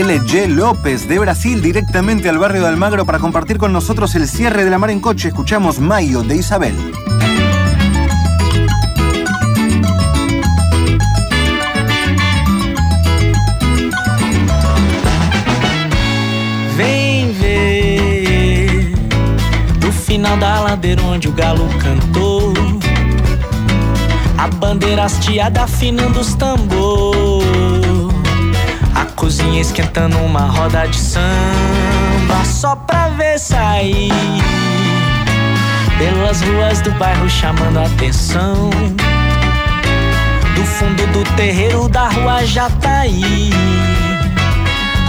LG López de Brasil directamente al barrio de Almagro para compartir con nosotros el cierre de la mar en coche. Escuchamos Mayo de Isabel. Vem ver no final da ladeira onde o galo cantou. A bandeira hasteada afinando os tambor. Cozinha esquentando uma roda de samba só pra ver sair. Pelas ruas do bairro chamando a atenção. Do fundo do terreiro da rua Jataí.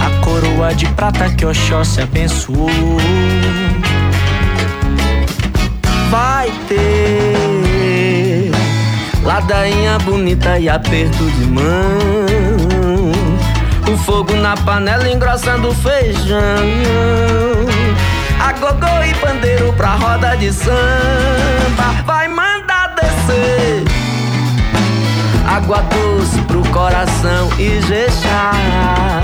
A coroa de prata que Oxóssi abençoou. Vai ter ladainha bonita e aperto de mão. O fogo na panela engrossando o feijão. A gogô e pandeiro pra roda de samba. Vai mandar descer. Água doce pro coração e jechar.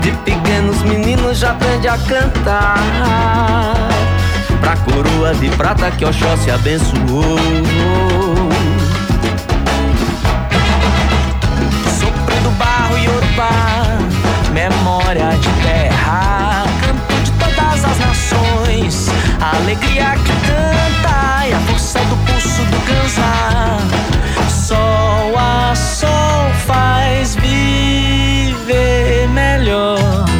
De pequenos meninos já aprende a cantar. Pra coroa de prata que Oxóssi abençoou. Barro Yorubá, memória de terra, canto de todas as nações, a alegria que canta e a força do pulso do ganzá. Sol a sol faz viver melhor.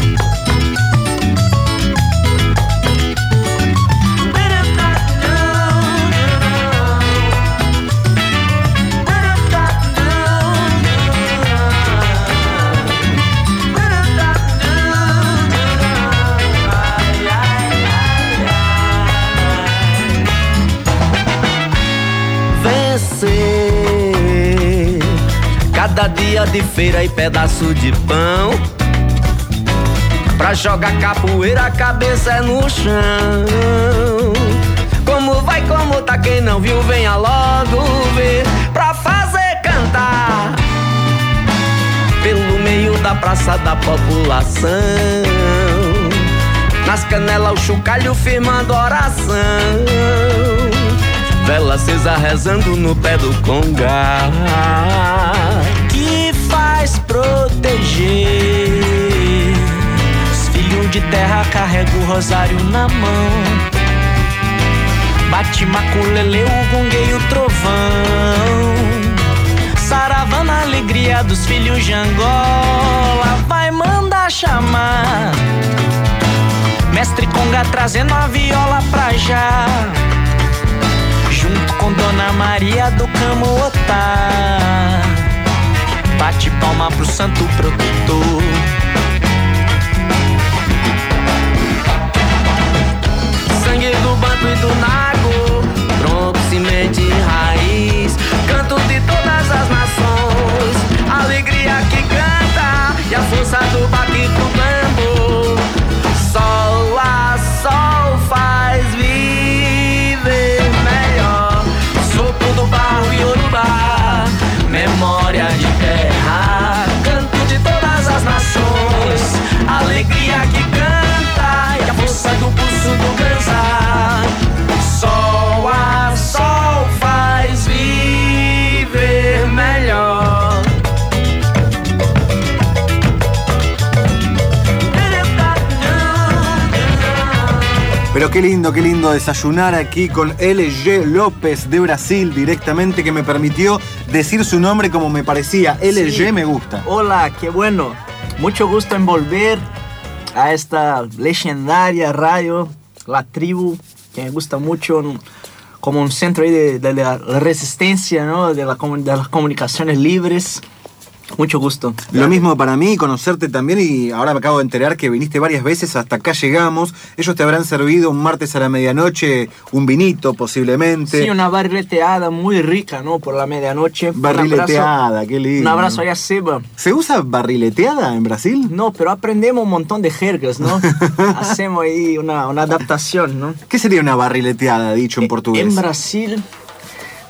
De feira e pedaço de pão. Pra jogar capoeira, a cabeça é no chão. Como vai, como tá, quem não viu, venha logo ver. Pra fazer cantar pelo meio da praça da população. Nas canelas, o chocalho firmando oração. Vela acesa rezando no pé do congá. Que faz proteger. Os filhos de terra carregam o rosário na mão. Bate maculele, o o trovão. Saravana, alegria dos filhos de Angola. Vai mandar chamar. Mestre Conga trazendo a viola pra já. Junto com Dona Maria do Camuotá. Bate palma pro santo protetor. Sangue do banto e do nago, tronco, semente e raiz. Canto de todas as nações, alegria que canta e a força do baque do tambor. Sol qué lindo, qué lindo desayunar aquí con LG López de Brasil directamente que me permitió decir su nombre como me parecía. LG Sí. me gusta. Hola, qué bueno. Mucho gusto en volver a esta legendaria radio, La Tribu, que me gusta mucho como un centro ahí de, de la resistencia, ¿no? de, la comu- de las comunicaciones libres. Mucho gusto. Lo mismo para mí, conocerte también y ahora me acabo de enterar que viniste varias veces, hasta acá llegamos. Ellos te habrán servido un martes a la medianoche un vinito posiblemente. Sí, una barrileteada muy rica, ¿no? Por la medianoche. Barrileteada, qué lindo. Un abrazo allá Seba. ¿Se usa barrileteada en Brasil? No, pero aprendemos un montón de jergas, ¿no? Hacemos ahí una, una adaptación, ¿no? ¿Qué sería una barrileteada dicho en portugués? En Brasil,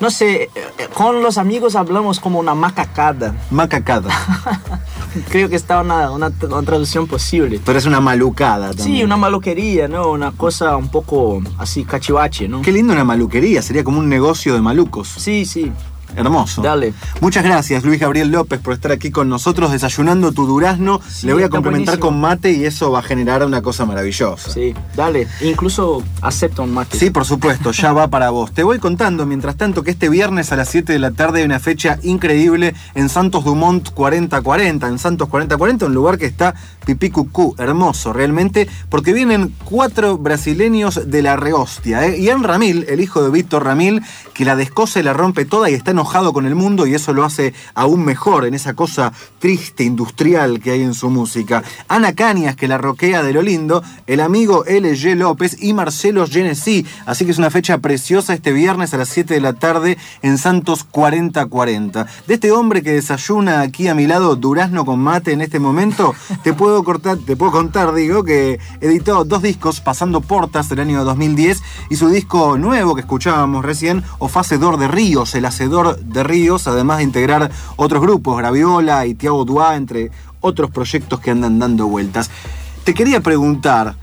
no sé, eh, con los amigos hablamos como una macacada. Macacada. Creo que está una, una, una traducción posible. Pero es una malucada también. Sí, una maluquería, ¿no? Una cosa un poco así cachivache, ¿no? Qué lindo una maluquería, sería como un negocio de malucos. Sí, sí. Hermoso. Dale. Muchas gracias, Luis Gabriel López, por estar aquí con nosotros desayunando tu durazno. Sí, Le voy a complementar buenísimo. con mate y eso va a generar una cosa maravillosa. Sí, dale. Incluso acepto un mate. Sí, por supuesto, ya va para vos. Te voy contando, mientras tanto, que este viernes a las 7 de la tarde hay una fecha increíble en Santos Dumont 4040, en Santos 4040, un lugar que está pipí cucú, hermoso realmente, porque vienen cuatro brasileños de la rehostia. ¿eh? Ian Ramil, el hijo de Víctor Ramil, que la descosa y la rompe toda y está enojado con el mundo y eso lo hace aún mejor en esa cosa triste, industrial que hay en su música. Ana Cañas, que la roquea de lo lindo, el amigo LG López y Marcelo Genesi. Así que es una fecha preciosa este viernes a las 7 de la tarde en Santos 4040. De este hombre que desayuna aquí a mi lado durazno con mate en este momento, te puedo cortar, te puedo contar, digo, que editó dos discos pasando portas del año 2010 y su disco nuevo que escuchábamos recién, O Facedor de Ríos, el hacedor de ríos, además de integrar otros grupos, Graviola y Tiago Duá, entre otros proyectos que andan dando vueltas. Te quería preguntar,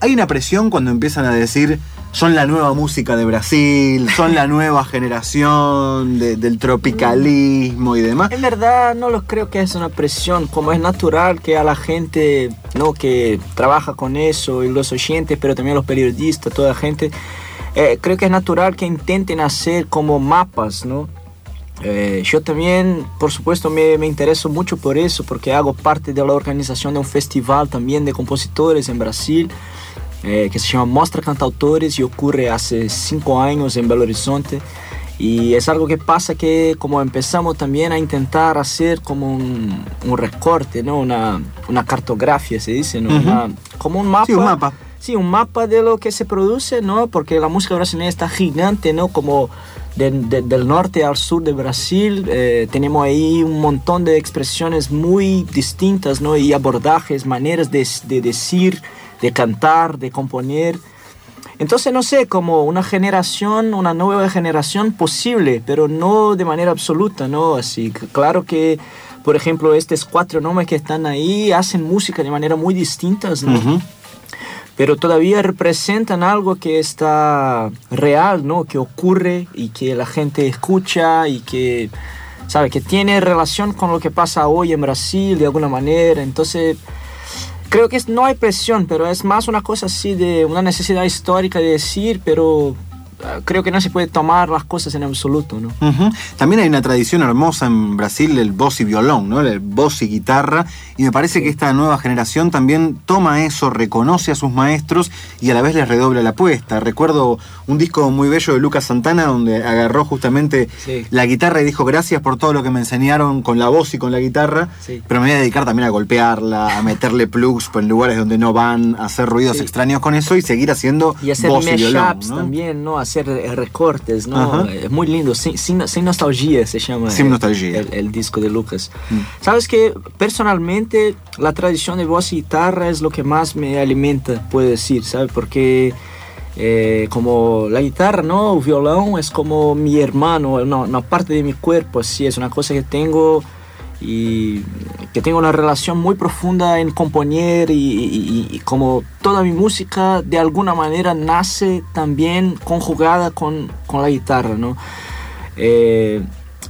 ¿hay una presión cuando empiezan a decir son la nueva música de Brasil, son la nueva generación de- del tropicalismo y demás? En verdad no lo creo que es una presión, como es natural que a la gente ¿no? que trabaja con eso, y los oyentes, pero también los periodistas, toda la gente, eh, creo que es natural que intenten hacer como mapas, ¿no? Eh, yo también, por supuesto, me, me intereso mucho por eso, porque hago parte de la organización de un festival también de compositores en Brasil, eh, que se llama Mostra Cantautores y ocurre hace cinco años en Belo Horizonte. Y es algo que pasa que como empezamos también a intentar hacer como un, un recorte, ¿no? una, una cartografía, se dice, ¿no? Ujú. Una- como un mapa. Sí, un mapa. Sí, un mapa de lo que se produce, ¿no? Porque la música brasileña está gigante, ¿no? Como de- de- del norte al sur de Brasil, eh, tenemos ahí un montón de expresiones muy distintas, ¿no? Y abordajes, maneras de, de decir, de cantar, de componer. Entonces, no sé, como una generación, una nueva generación posible, pero no de manera absoluta, ¿no? Así, claro que, por ejemplo, estos cuatro nombres que están ahí hacen música de manera muy distintas, ¿no? Pero todavía representan algo que está real, ¿no? Que ocurre y que la gente escucha y que, ¿sabe? Que tiene relación con lo que pasa hoy en Brasil de alguna manera. Entonces, creo que no hay presión, pero es más una cosa así de una necesidad histórica de decir, pero creo que no se puede tomar las cosas en absoluto, ¿no? Ujú. También hay una tradición hermosa en Brasil del voz y violón, ¿no? El voz y guitarra. Y me parece que esta nueva generación también toma eso, reconoce a sus maestros y a la vez les redobla la apuesta. Recuerdo un disco muy bello de Lucas Santana donde agarró justamente Sí. la guitarra y dijo gracias por todo lo que me enseñaron con la voz y con la guitarra, Sí. pero me voy a dedicar también a golpearla, a meterle plugs en lugares donde no van, a hacer ruidos Sí. extraños con eso y seguir haciendo Y hacer voz y violón. también, ¿no? Hacer eh, recortes, ¿no? Ajá. Es muy lindo, sin, sin, sin nostalgia se llama. Sin el- nostalgia. El, el disco de Lucas. Mm. Sabes que personalmente la tradición de voz y guitarra es lo que más me alimenta, puedo decir, ¿sabes? Porque eh, como la guitarra, ¿no? El violón es como mi hermano, una, una parte de mi cuerpo, así, es una cosa que tengo y que tengo una relación muy profunda en componer y, como toda mi música de alguna manera nace también conjugada con, con la guitarra, ¿no? Eh,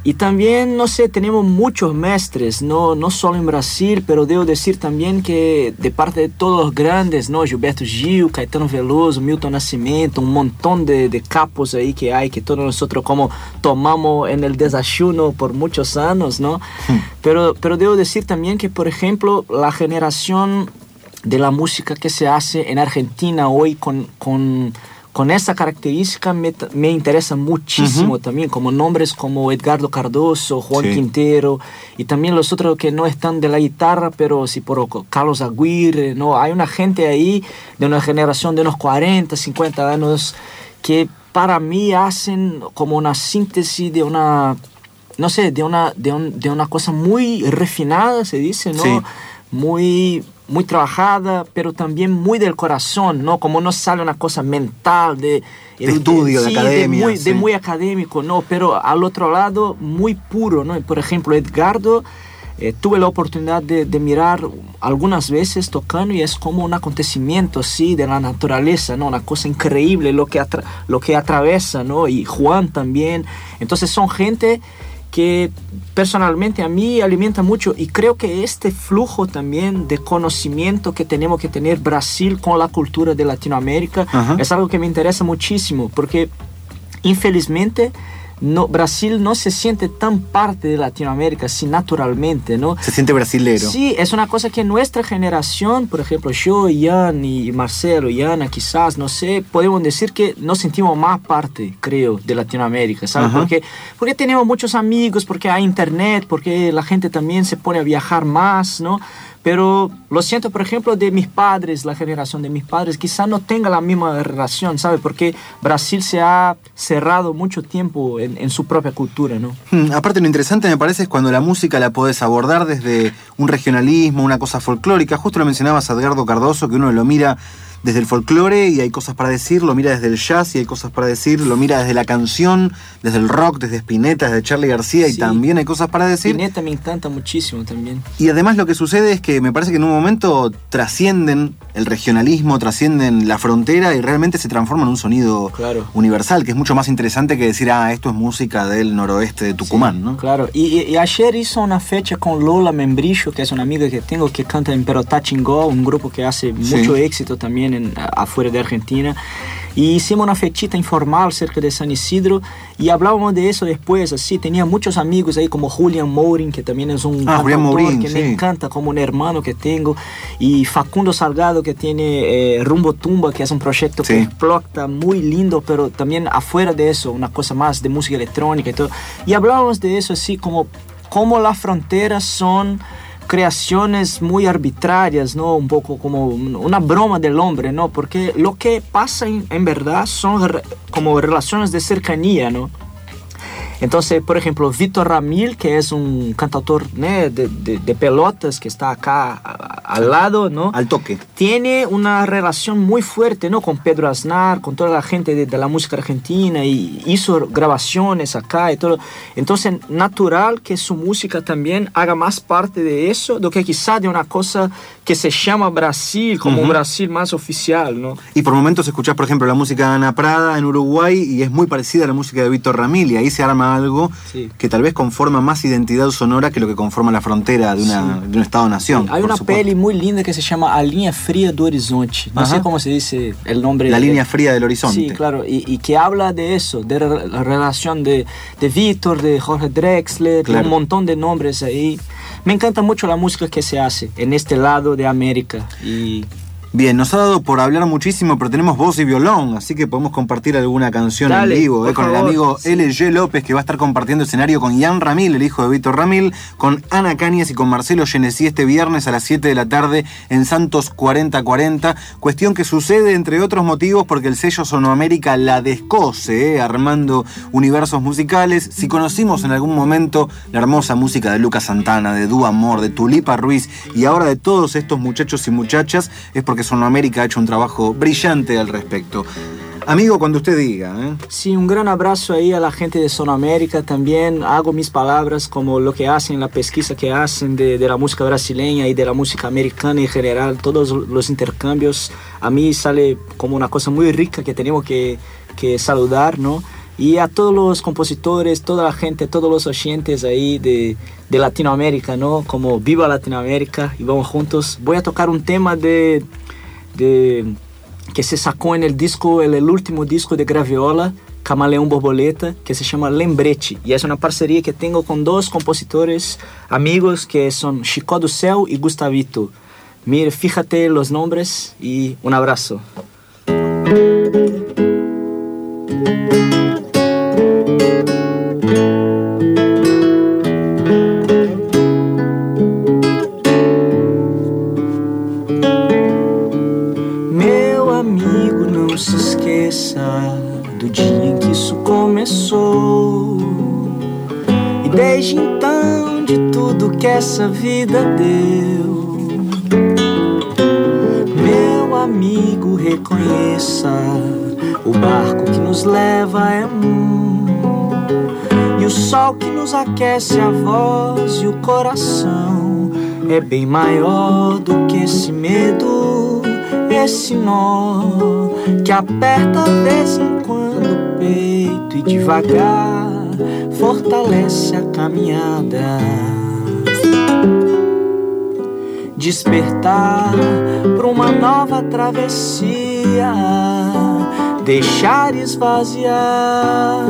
y también, no sé, tenemos muchos maestres, no, no solo en Brasil, pero debo decir también que de parte de todos los grandes, ¿no? Gilberto Gil, Caetano Veloso, Milton Nascimento, un montón de, de capos ahí que hay, que todos nosotros como tomamos en el desayuno por muchos años, ¿no? Pero, pero debo decir también que, por ejemplo, la generación de la música que se hace en Argentina hoy con, con, con esa característica me, me interesa muchísimo también, como nombres como Edgardo Cardoso, Juan Sí. Quintero y también los otros que no están de la guitarra, pero sí por Carlos Aguirre, ¿no? Hay una gente ahí de una generación de unos 40, 50 años que para mí hacen como una síntesis de una no sé, de una, de, un- de una cosa muy refinada, se dice, ¿no? Sí. muy muy trabajada, pero también muy del corazón, ¿no? Como no sale una cosa mental de, de estudio, de sí, academia. De muy, sí. de muy académico, ¿no? Pero al otro lado, muy puro, ¿no? Por ejemplo, Edgardo, eh, tuve la oportunidad de, de, mirar algunas veces tocando y es como un acontecimiento, sí, de la naturaleza, ¿no? Una cosa increíble lo que, lo que atraviesa, ¿no? Y Juan también. Entonces son gente que personalmente a mí alimenta mucho y creo que este flujo también de conocimiento que tenemos que tener Brasil con la cultura de Latinoamérica uh -huh. es algo que me interesa muchísimo porque infelizmente no, Brasil no se siente tan parte de Latinoamérica así naturalmente, ¿no? Se siente brasilero. Sí, es una cosa que nuestra generación, por ejemplo, yo, Ian y Marcelo, y Ana quizás, no sé, podemos decir que nos sentimos más parte, creo, de Latinoamérica, ¿sabes? Porque, porque tenemos muchos amigos, porque hay internet, porque la gente también se pone a viajar más, ¿no? Pero lo siento, por ejemplo, de mis padres, la generación de mis padres, quizá no tenga la misma relación, ¿sabe? Porque Brasil se ha cerrado mucho tiempo en, su propia cultura, ¿no? Hmm, aparte, lo interesante me parece es cuando la música la podés abordar desde un regionalismo, una cosa folclórica. Justo lo mencionabas Edgardo Cardoso, que uno lo mira desde el folclore y hay cosas para decir, lo mira desde el jazz y hay cosas para decir, lo mira desde la canción, desde el rock, desde Spinetta, desde Charlie García y Sí. también hay cosas para decir. Spinetta me encanta muchísimo también. Y además lo que sucede es que me parece que en un momento trascienden el regionalismo, trascienden la frontera y realmente se transforman en un sonido Claro. universal, que es mucho más interesante que decir, ah, esto es música del noroeste de Tucumán, ¿no? Claro, y, y, ayer hizo una fecha con Lola Membrillo, que es una amiga que tengo que canta en Perotá Chingó, un grupo que hace mucho éxito también en, a- afuera de Argentina. Y hicimos una fechita informal cerca de San Isidro y hablábamos de eso después, así, tenía muchos amigos ahí como Julian Mourin, que también es un Ah, Mourin, que sí. me encanta como un hermano que tengo, y Facundo Salgado que tiene eh, Rumbo Tumba, que es un proyecto Sí. que explota muy lindo, pero también afuera de eso, una cosa más de música electrónica y todo. Y hablábamos de eso así como, como las fronteras son creaciones muy arbitrarias, ¿no? Un poco como una broma del hombre, ¿no? Porque lo que pasa en, verdad son como relaciones de cercanía, ¿no? Entonces, por ejemplo, Vitor Ramil, que es un cantautor ¿no? de, de- de pelotas que está acá al lado, ¿no? Al toque. tiene una relación muy fuerte ¿no? con Pedro Aznar, con toda la gente de, de la música argentina y hizo grabaciones acá y todo. Entonces, natural que su música también haga más parte de eso do que quizá de una cosa que se llama Brasil, como un Ujú. Brasil más oficial, ¿no? Y por momentos escuchás, por ejemplo, la música de Ana Prada en Uruguay y es muy parecida a la música de Víctor Ramil y ahí se arma algo Sí. que tal vez conforma más identidad sonora que lo que conforma la frontera de, una, de un Estado-nación. Hay por una supuesto. peli muy linda que se llama A Línea Fría do Horizonte. No Ajá. sé cómo se dice el nombre. La de- línea fría del horizonte. Sí, claro, y, y que habla de eso, de la relación de, de Víctor, de Jorge Drexler, de Claro. un montón de nombres ahí. Me encanta mucho la música que se hace en este lado de América. Y Bien, nos ha dado por hablar muchísimo, pero tenemos voz y violón, así que podemos compartir alguna canción Dale, en vivo, eh, con el amigo sí. LG López, que va a estar compartiendo escenario con Ian Ramil, el hijo de Víctor Ramil, con Ana Cañas y con Marcelo Genesí este viernes a las 7 de la tarde en Santos 4040. Cuestión que sucede, entre otros motivos, porque el sello Sonoamérica la descose, eh, armando universos musicales. Si conocimos en algún momento la hermosa música de Lucas Santana, de Du Amor, de Tulipa Ruiz y ahora de todos estos muchachos y muchachas, es porque Sonoamérica ha hecho un trabajo brillante al respecto. Amigo, cuando usted diga, ¿eh? sí, un gran abrazo ahí a la gente de Sonamérica. También hago mis palabras como lo que hacen, la pesquisa que hacen de, de la música brasileña y de la música americana en general, todos los intercambios. A mí sale como una cosa muy rica que tenemos que, que saludar, ¿no? Y a todos los compositores, toda la gente, todos los oyentes ahí de, de Latinoamérica, ¿no? Como viva Latinoamérica y vamos juntos. Voy a tocar un tema de, de que se sacó en el disco, el, el último disco de Graviola, Camaleón Borboleta, que se llama Lembrete. Y es una parcería que tengo con dos compositores amigos que son Chico do Céu y Gustavito. Mire, fíjate los nombres y un abrazo. dia em que isso começou. E desde então, de tudo que essa vida deu, meu amigo, reconheça: o barco que nos leva é um. E o sol que nos aquece a voz e o coração é bem maior do que esse medo, esse nó que aperta de vez em quando o peito e devagar fortalece a caminhada despertar para uma nova travessia, deixar esvaziar,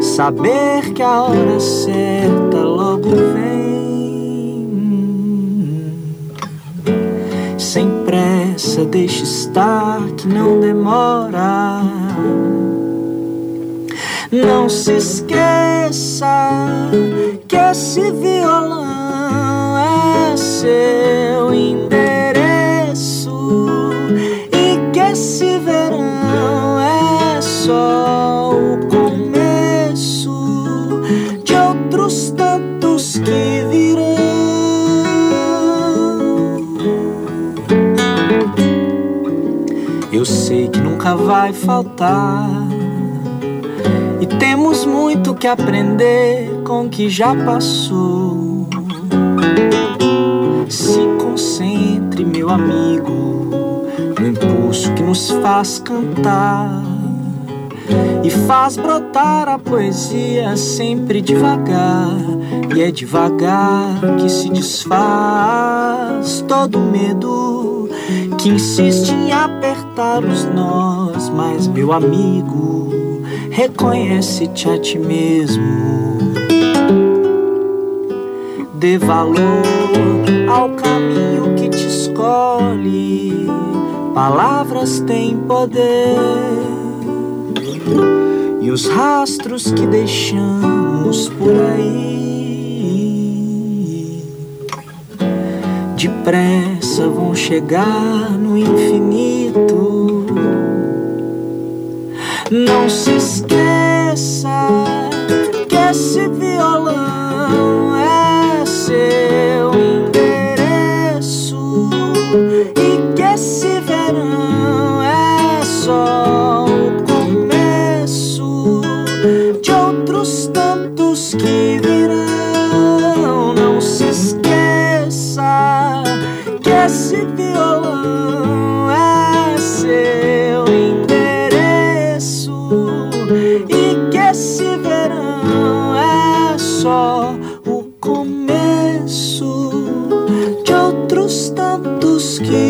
saber que a hora certa logo vem. Deixe estar que não demora. Não se esqueça que esse violão seu endereço e que esse verão é só o nunca vai faltar. E temos muito que aprender com o que já passou. meu amigo, no impulso que nos faz cantar e faz brotar a poesia sempre devagar. E é devagar que se desfaz todo medo que insiste em apertar os nós. Mas, meu amigo, reconhece-te a ti mesmo. Dê valor ao caminho que te escolhe. Palavras têm poder. E os rastros que deixamos por aí depressa vão chegar no infinito. Não se esqueça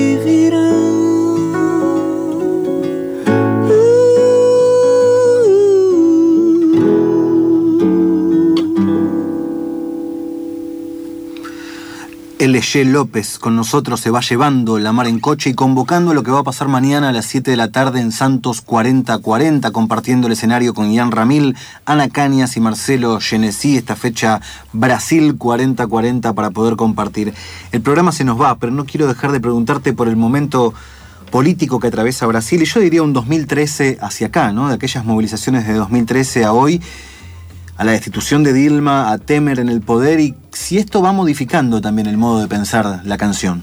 tantos que Eche López con nosotros se va llevando la mar en coche y convocando lo que va a pasar mañana a las 7 de la tarde en Santos 4040, compartiendo el escenario con Ian Ramil, Ana Cañas y Marcelo Genesí, esta fecha Brasil 4040 para poder compartir. El programa se nos va, pero no quiero dejar de preguntarte por el momento político que atraviesa Brasil y yo diría un 2013 hacia acá, ¿no? De aquellas movilizaciones de 2013 a hoy a la destitución de Dilma, a Temer en el poder y si esto va modificando también el modo de pensar la canción.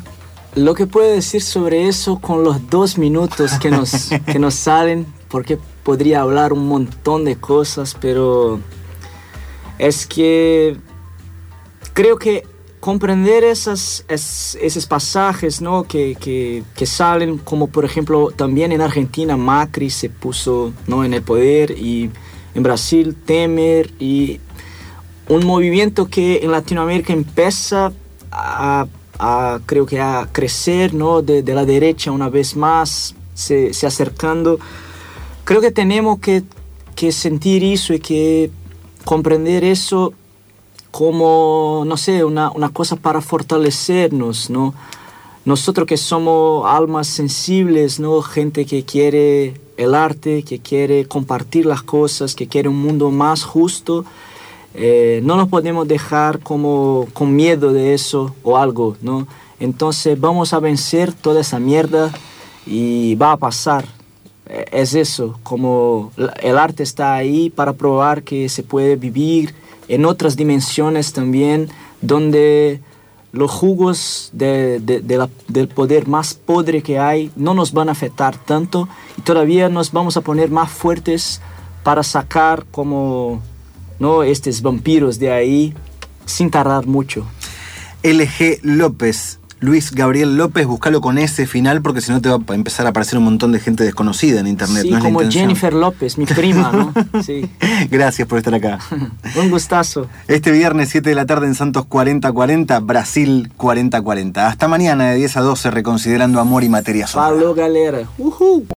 Lo que puedo decir sobre eso con los dos minutos que nos, que nos salen, porque podría hablar un montón de cosas, pero es que creo que comprender esas, es- esos pasajes ¿no? que, que- que salen, como por ejemplo también en Argentina Macri se puso ¿no? en el poder y en Brasil Temer y un movimiento que en Latinoamérica empieza a, a, creo que a crecer, ¿no? De, la derecha una vez más, se, se acercando. Creo que tenemos que, que sentir eso y que comprender eso como, no sé, una, una cosa para fortalecernos, ¿no? Nosotros que somos almas sensibles, ¿no? Gente que quiere el arte, que quiere compartir las cosas, que quiere un mundo más justo, eh, no nos podemos dejar como con miedo de eso o algo, ¿no? Entonces vamos a vencer toda esa mierda y va a pasar. Eh, Es eso, como el arte está ahí para probar que se puede vivir en otras dimensiones también, donde los jugos del poder más podre que hay no nos van a afectar tanto y todavía nos vamos a poner más fuertes para sacar como ¿no? estos vampiros de ahí sin tardar mucho. LG López. Luis Gabriel López, búscalo con ese final porque si no te va a empezar a aparecer un montón de gente desconocida en internet. sí, no es la como. Jennifer López, mi prima, ¿no? Sí. Gracias por estar acá. Un gustazo. Este viernes 7 de la tarde en Santos 4040, Brasil 4040. Hasta mañana de 10 a 12 reconsiderando amor y materia. Falou, galera. Uhul!